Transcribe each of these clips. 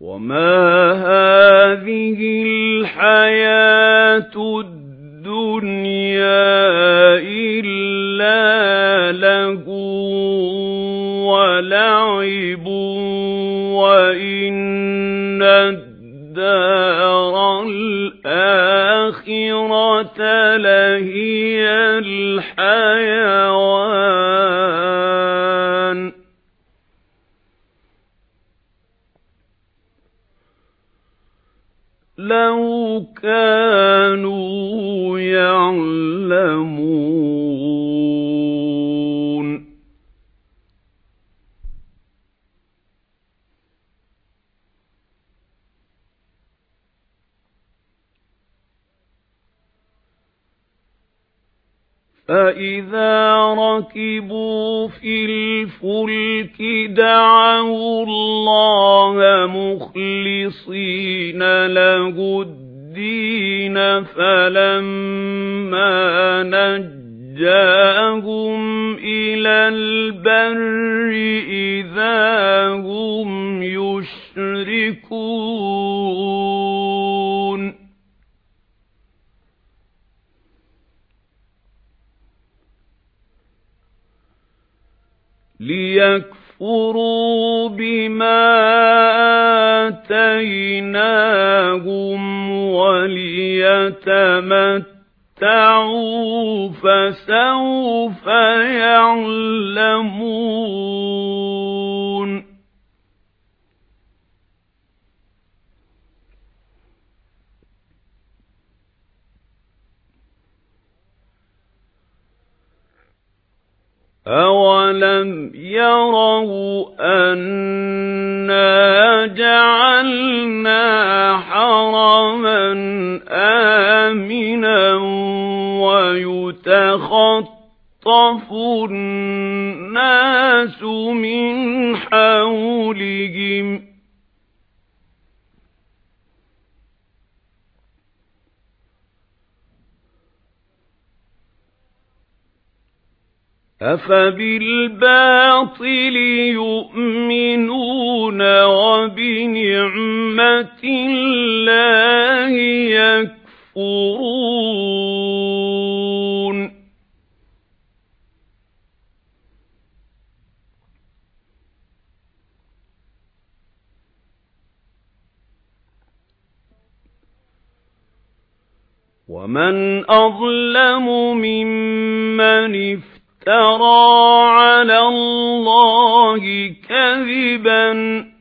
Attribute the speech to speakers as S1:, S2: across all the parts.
S1: وَمَا هَٰذِهِ الْحَيَاةُ الدُّنْيَا إِلَّا لَهْوٌ وَلَعِبٌ وَإِنَّ الدَّارَ الْآخِرَةَ لَهِيَ الْحَيَوَانُ لَوْ كَانُوا يَعْلَمُونَ. فَإِذَا رَكِبُوا فِي الْفُلْكِ دَعَوُا اللَّهَ مُخْلِصِينَ لَهُ الدِّينَ فَلَمَّا نَجَّاهُمْ إِلَى الْبَرِّ إِذَا هُمْ يُشْرِكُونَ لِيَكْفُرُوا بِمَا آتَيْنَاهُمْ وَلِيَتَمَتَّعُوا فَسَوْفَ يَعْلَمُونَ أَوَلَمْ يَرَوْا أَنَّا جَعَلْنَا حَرَمًا آمِنًا وَيُتَخَطَّفُ النَّاسُ مِنْ حَوْلِهِمْ أَفَبِالْبَاطِلِ يُؤْمِنُونَ وَبِنِعْمَةِ اللَّهِ يَكْفُرُونَ وَمَنْ أَظْلَمُ مِمَّنِ افْتَرَى عَلَى اللَّهِ كَذِبًا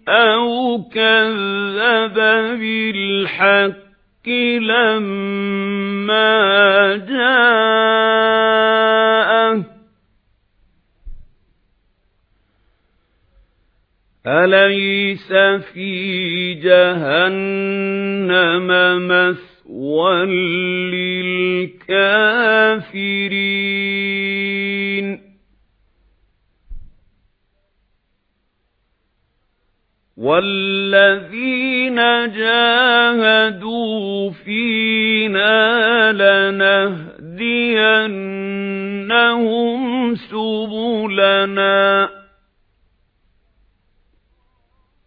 S1: أَوْ كَذَّبَ بِالْحَقِّ لَمَّا جَاءَهُ. أَلَيْسَ فِي جَهَنَّمَ مَثْوًى لِلْكَافِرِينَ؟ وَالَّذِينَ جَاهَدُوا فِينَا لَنَهْدِيَنَّهُمْ سُبُلَنَا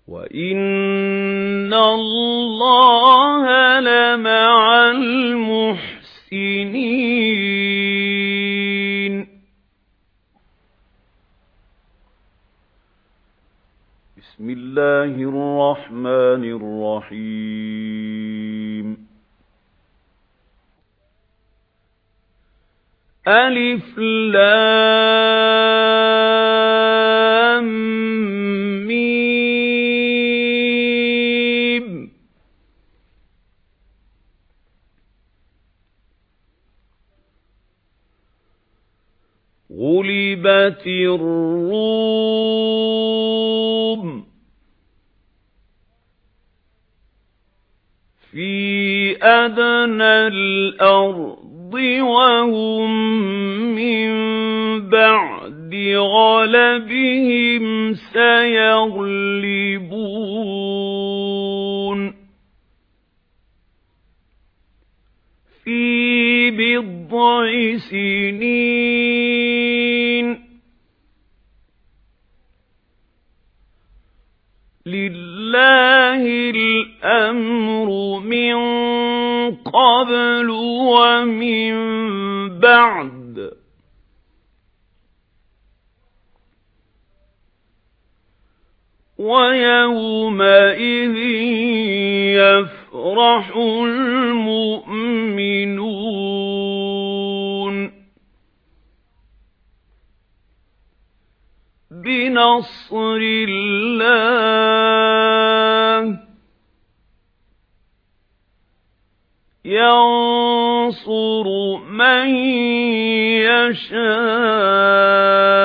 S1: وَإِنَّ اللَّهَ لَمَعَ الْمُحْسِنِينَ الله الرحمن الرحيم. ألف لام ميم. غلبت الروم. في أدنى الأرض وهم من بعد غلبهم سيغلبون في بضع سنين لِلَّهِ الْأَمْرُ مِنْ قَبْلُ وَمِنْ بَعْدُ. وَيَوْمَئِذٍ يَفْرَحُ الْمُؤْمِنُونَ. بِنَصْرِ اللَّهِ يَنصُرُ مَن يَشَاءُ.